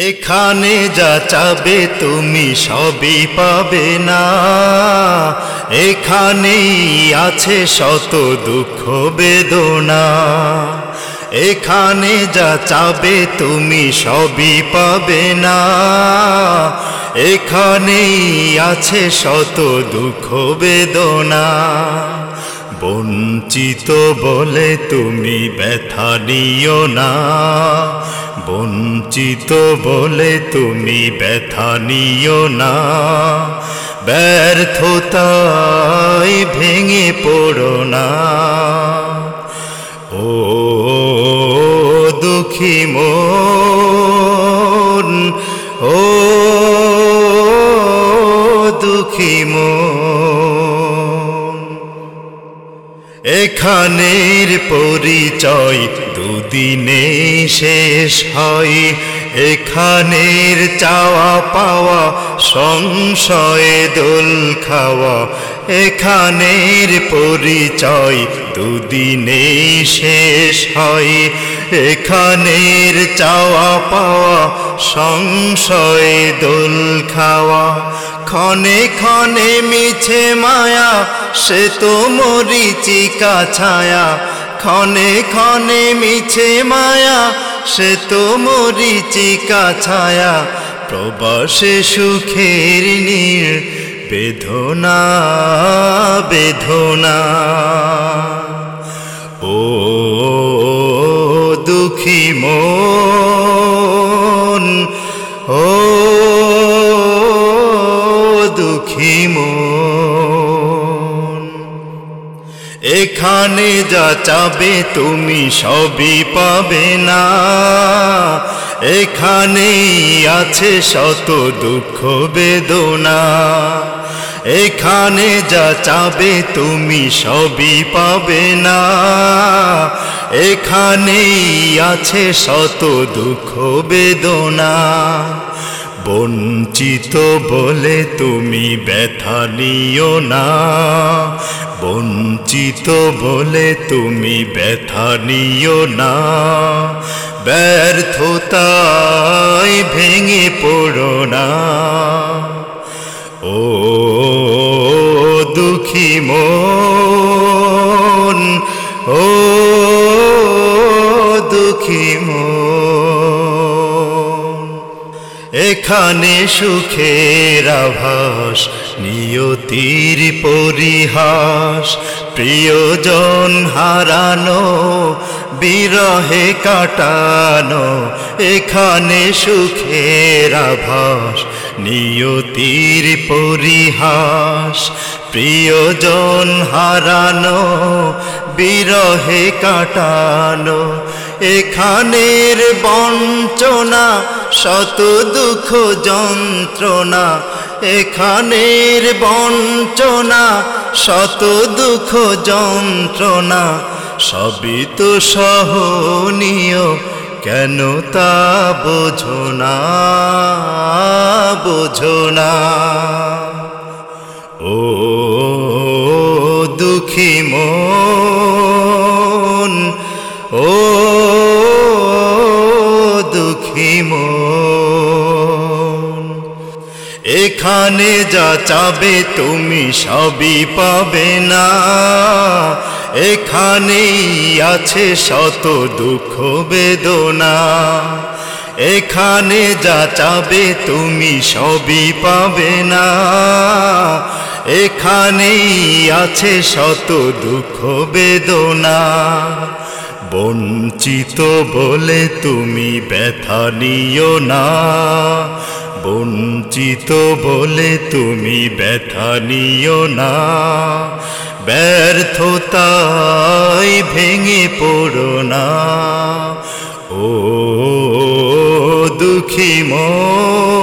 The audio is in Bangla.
এখানে যা চাবে তুমি সবই পাবে না। এখানেই আছে শত দুঃখ বেদনা। এখানে যা চাবে তুমি সবই পাবে না। এখানেই আছে শত দুঃখ বেদনা। বঞ্চিত বলে তুমি ব্যথা নিও না। বঞ্চিত বলে তুমি ব্যথা নিও না। ব্যর্থতায় ভেঙে পড়ো না। ও দুঃখী মন ও এখানের পরিচয় দুদিনে শেষ হয়। এখানের চাওয়া পাওয়া, সংশয়ে দোল খাওয়া। এখানের পরিচয় দুদিনে শেষ হয়। এখানের চাওয়া পাওয়া, সংশয়ে দোল খাওয়া। ক্ষণে ক্ষণে মিছে মায়া সে তো মরিচিকা ছায়া, ক্ষণে ক্ষণে মিছে মায়া। সে তো মরিচিকা ছায়া, প্রবাসে সুখের নীর, বেদনা বেদনা। ও দুঃখী মন এখানে যা চাবে তুমি সবই পাবে না। এখানেই আছে শত দুঃখ বেদনা। এখানে যা চাবে তুমি সবই পাবে না। এখানেই আছে শত দুঃখ বেদনা। বঞ্চিত বলে তুমি ব্যথা নিও না। বঞ্চিত বলে তুমি ব্যথা নিও না। ব্যর্থতায় ভেঙে পড়ো না। ও দুঃখী মন, ও দুঃখী মন। এখানে সুখের আভাস, নিয়তির পরিহাস। প্রিয়জন হারানো, বিরহে কাটানো, এখানে সুখের আভাস, নিয়তির পরিহাস। প্রিয়জন হারানো, বিরহে কাটানো, এখানের বঞ্চনা শত দুঃখ যন্ত্রণা, এখানের বঞ্চনা, শত দুঃখ যন্ত্রণা, সবই তো সহনীয়, কেন তা বোঝো না বোঝো না। ও দুঃখী মন, ও দুঃখী মন। এখানে যা চাবে তুমি সবই পাবে না। এখানেই আছে শত দুঃখ বেদনা। এখানে যা চাবে তুমি সবই পাবে না। এখানেই আছে শত দুঃখ বেদনা। বঞ্চিত বলে তুমি ব্যথা নিও না। বঞ্চিত বলে তুমি ব্যথা নিও না। ব্যর্থতায় ভেঙে পড়ো না। ও দুঃখী মন